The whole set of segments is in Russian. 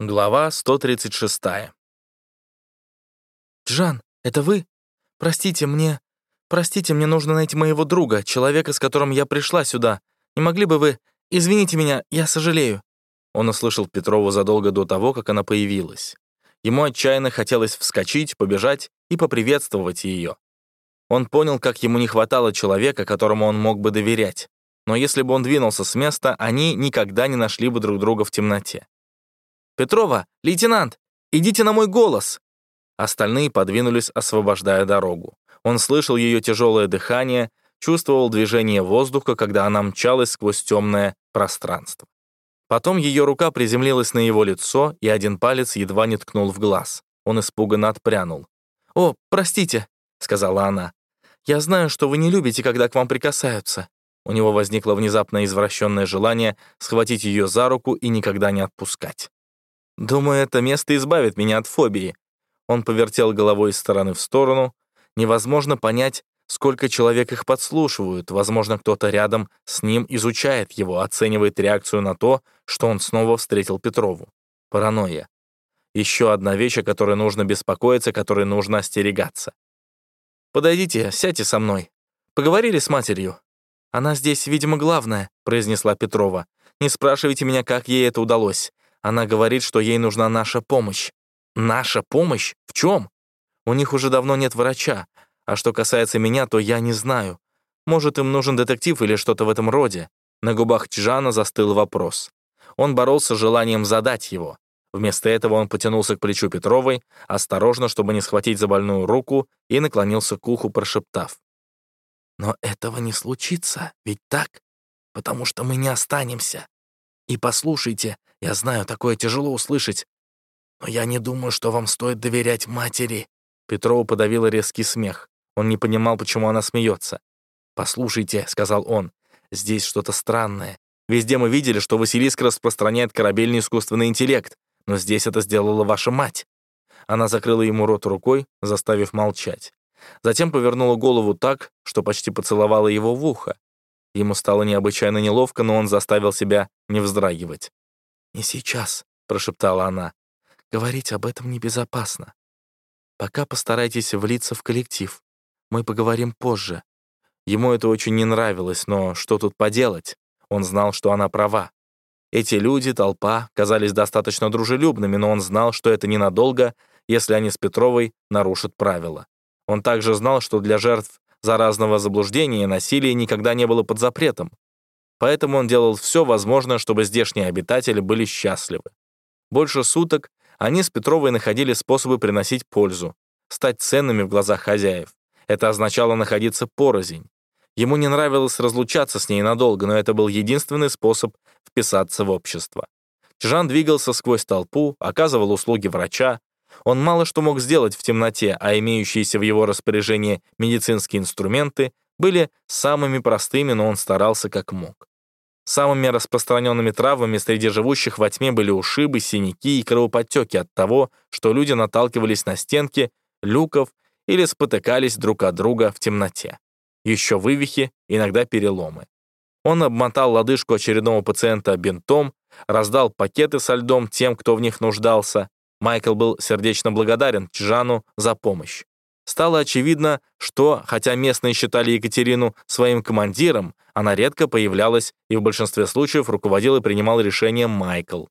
Глава 136. «Джан, это вы? Простите, мне... Простите, мне нужно найти моего друга, человека, с которым я пришла сюда. Не могли бы вы... Извините меня, я сожалею». Он услышал Петрову задолго до того, как она появилась. Ему отчаянно хотелось вскочить, побежать и поприветствовать ее. Он понял, как ему не хватало человека, которому он мог бы доверять. Но если бы он двинулся с места, они никогда не нашли бы друг друга в темноте. «Петрова, лейтенант, идите на мой голос!» Остальные подвинулись, освобождая дорогу. Он слышал ее тяжелое дыхание, чувствовал движение воздуха, когда она мчалась сквозь темное пространство. Потом ее рука приземлилась на его лицо, и один палец едва не ткнул в глаз. Он испуганно отпрянул. «О, простите», — сказала она. «Я знаю, что вы не любите, когда к вам прикасаются». У него возникло внезапное извращенное желание схватить ее за руку и никогда не отпускать. Думаю, это место избавит меня от фобии. Он повертел головой из стороны в сторону. Невозможно понять, сколько человек их подслушивают. Возможно, кто-то рядом с ним изучает его, оценивает реакцию на то, что он снова встретил Петрову. Паранойя. Еще одна вещь, о которой нужно беспокоиться, которой нужно остерегаться. «Подойдите, сядьте со мной. Поговорили с матерью?» «Она здесь, видимо, главная», — произнесла Петрова. «Не спрашивайте меня, как ей это удалось. Она говорит, что ей нужна наша помощь. Наша помощь? В чем? У них уже давно нет врача. А что касается меня, то я не знаю. Может, им нужен детектив или что-то в этом роде. На губах Чжана застыл вопрос. Он боролся с желанием задать его. Вместо этого он потянулся к плечу Петровой, осторожно, чтобы не схватить за больную руку, и наклонился к уху, прошептав. «Но этого не случится, ведь так? Потому что мы не останемся. И послушайте, я знаю, такое тяжело услышать, но я не думаю, что вам стоит доверять матери». Петрова подавила резкий смех. Он не понимал, почему она смеется. «Послушайте», — сказал он, — «здесь что-то странное. Везде мы видели, что Василиск распространяет корабельный искусственный интеллект, но здесь это сделала ваша мать». Она закрыла ему рот рукой, заставив молчать. Затем повернула голову так, что почти поцеловала его в ухо. Ему стало необычайно неловко, но он заставил себя не вздрагивать. «Не сейчас», — прошептала она. «Говорить об этом небезопасно. Пока постарайтесь влиться в коллектив. Мы поговорим позже». Ему это очень не нравилось, но что тут поделать? Он знал, что она права. Эти люди, толпа, казались достаточно дружелюбными, но он знал, что это ненадолго, если они с Петровой нарушат правила. Он также знал, что для жертв заразного заблуждения и насилия никогда не было под запретом. Поэтому он делал все возможное, чтобы здешние обитатели были счастливы. Больше суток они с Петровой находили способы приносить пользу, стать ценными в глазах хозяев. Это означало находиться порознь. Ему не нравилось разлучаться с ней надолго, но это был единственный способ вписаться в общество. Чжан двигался сквозь толпу, оказывал услуги врача. Он мало что мог сделать в темноте, а имеющиеся в его распоряжении медицинские инструменты были самыми простыми, но он старался как мог. Самыми распространенными травмами среди живущих во тьме были ушибы, синяки и кровоподтеки от того, что люди наталкивались на стенки, люков или спотыкались друг от друга в темноте. Еще вывихи, иногда переломы. Он обмотал лодыжку очередного пациента бинтом, раздал пакеты со льдом тем, кто в них нуждался. Майкл был сердечно благодарен Чжану за помощь. Стало очевидно, что, хотя местные считали Екатерину своим командиром, она редко появлялась и в большинстве случаев руководил и принимал решения Майкл.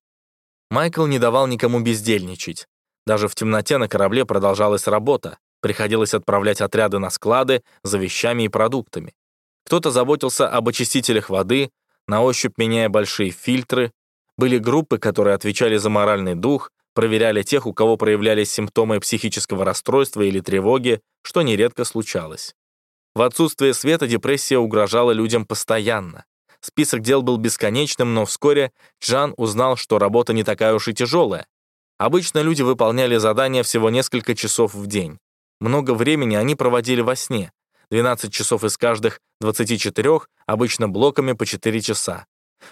Майкл не давал никому бездельничать. Даже в темноте на корабле продолжалась работа. Приходилось отправлять отряды на склады за вещами и продуктами. Кто-то заботился об очистителях воды, на ощупь меняя большие фильтры. Были группы, которые отвечали за моральный дух, проверяли тех, у кого проявлялись симптомы психического расстройства или тревоги, что нередко случалось. В отсутствие света депрессия угрожала людям постоянно. Список дел был бесконечным, но вскоре Джан узнал, что работа не такая уж и тяжелая. Обычно люди выполняли задания всего несколько часов в день. Много времени они проводили во сне. 12 часов из каждых 24, обычно блоками по 4 часа.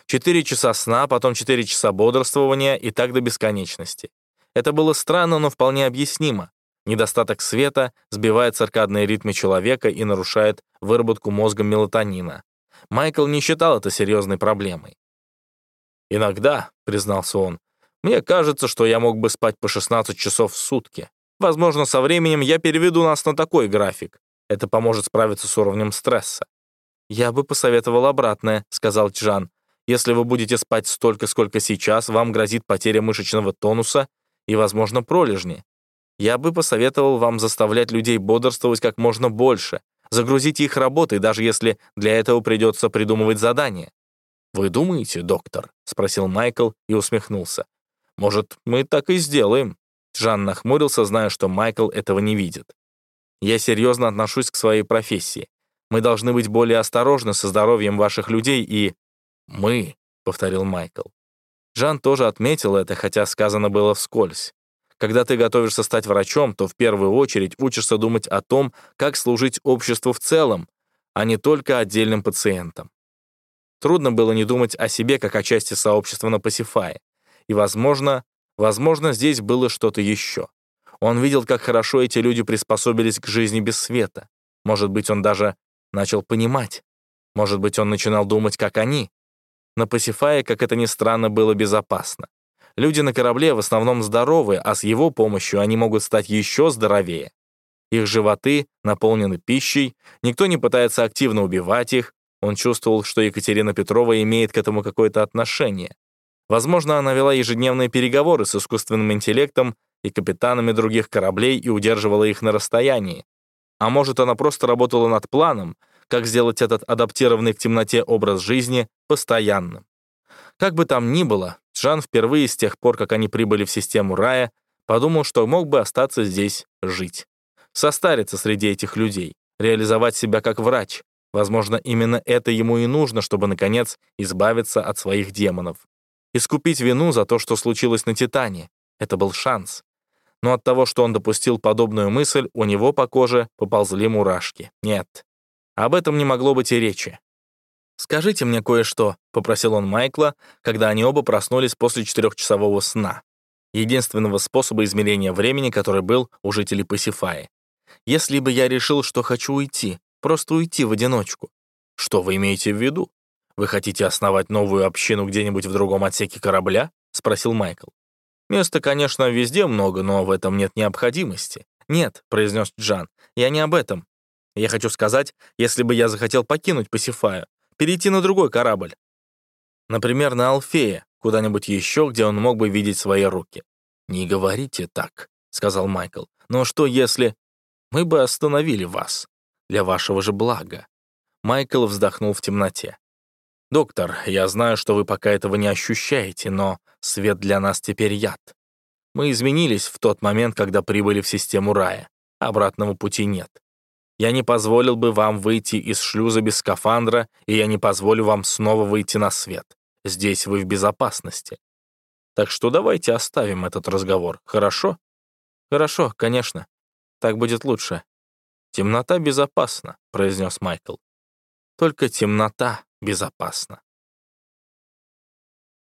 Четыре часа сна, потом четыре часа бодрствования и так до бесконечности. Это было странно, но вполне объяснимо. Недостаток света сбивает циркадные ритмы человека и нарушает выработку мозгом мелатонина. Майкл не считал это серьезной проблемой. «Иногда», — признался он, — Мне кажется, что я мог бы спать по 16 часов в сутки. Возможно, со временем я переведу нас на такой график. Это поможет справиться с уровнем стресса. «Я бы посоветовал обратное», — сказал Чжан. «Если вы будете спать столько, сколько сейчас, вам грозит потеря мышечного тонуса и, возможно, пролежни. Я бы посоветовал вам заставлять людей бодрствовать как можно больше, загрузить их работой, даже если для этого придется придумывать задания. «Вы думаете, доктор?» — спросил Майкл и усмехнулся. «Может, мы так и сделаем?» Жан нахмурился, зная, что Майкл этого не видит. «Я серьезно отношусь к своей профессии. Мы должны быть более осторожны со здоровьем ваших людей и...» «Мы», — повторил Майкл. Жан тоже отметил это, хотя сказано было вскользь. Когда ты готовишься стать врачом, то в первую очередь учишься думать о том, как служить обществу в целом, а не только отдельным пациентам. Трудно было не думать о себе как о части сообщества на Пасифае. И, возможно, возможно, здесь было что-то еще. Он видел, как хорошо эти люди приспособились к жизни без света. Может быть, он даже начал понимать. Может быть, он начинал думать, как они. На Пасифае, как это ни странно, было безопасно. Люди на корабле в основном здоровы, а с его помощью они могут стать еще здоровее. Их животы наполнены пищей, никто не пытается активно убивать их, он чувствовал, что Екатерина Петрова имеет к этому какое-то отношение. Возможно, она вела ежедневные переговоры с искусственным интеллектом и капитанами других кораблей и удерживала их на расстоянии. А может, она просто работала над планом, как сделать этот адаптированный к темноте образ жизни постоянным. Как бы там ни было, Жан впервые с тех пор, как они прибыли в систему рая, подумал, что мог бы остаться здесь жить. Состариться среди этих людей, реализовать себя как врач, Возможно, именно это ему и нужно, чтобы, наконец, избавиться от своих демонов. Искупить вину за то, что случилось на Титане. Это был шанс. Но от того, что он допустил подобную мысль, у него по коже поползли мурашки. Нет, об этом не могло быть и речи. «Скажите мне кое-что», — попросил он Майкла, когда они оба проснулись после четырехчасового сна, единственного способа измерения времени, который был у жителей Пасифаи. «Если бы я решил, что хочу уйти, Просто уйти в одиночку. Что вы имеете в виду? Вы хотите основать новую общину где-нибудь в другом отсеке корабля? Спросил Майкл. Места, конечно, везде много, но в этом нет необходимости. Нет, произнес Джан, я не об этом. Я хочу сказать, если бы я захотел покинуть Пасифаю, перейти на другой корабль. Например, на Алфея, куда-нибудь еще, где он мог бы видеть свои руки. «Не говорите так», — сказал Майкл. «Но что если...» «Мы бы остановили вас для вашего же блага». Майкл вздохнул в темноте. «Доктор, я знаю, что вы пока этого не ощущаете, но свет для нас теперь яд. Мы изменились в тот момент, когда прибыли в систему рая. Обратного пути нет. Я не позволил бы вам выйти из шлюза без скафандра, и я не позволю вам снова выйти на свет. Здесь вы в безопасности. Так что давайте оставим этот разговор, хорошо? Хорошо, конечно. Так будет лучше. «Темнота безопасна», — произнес Майкл. «Только темнота безопасна».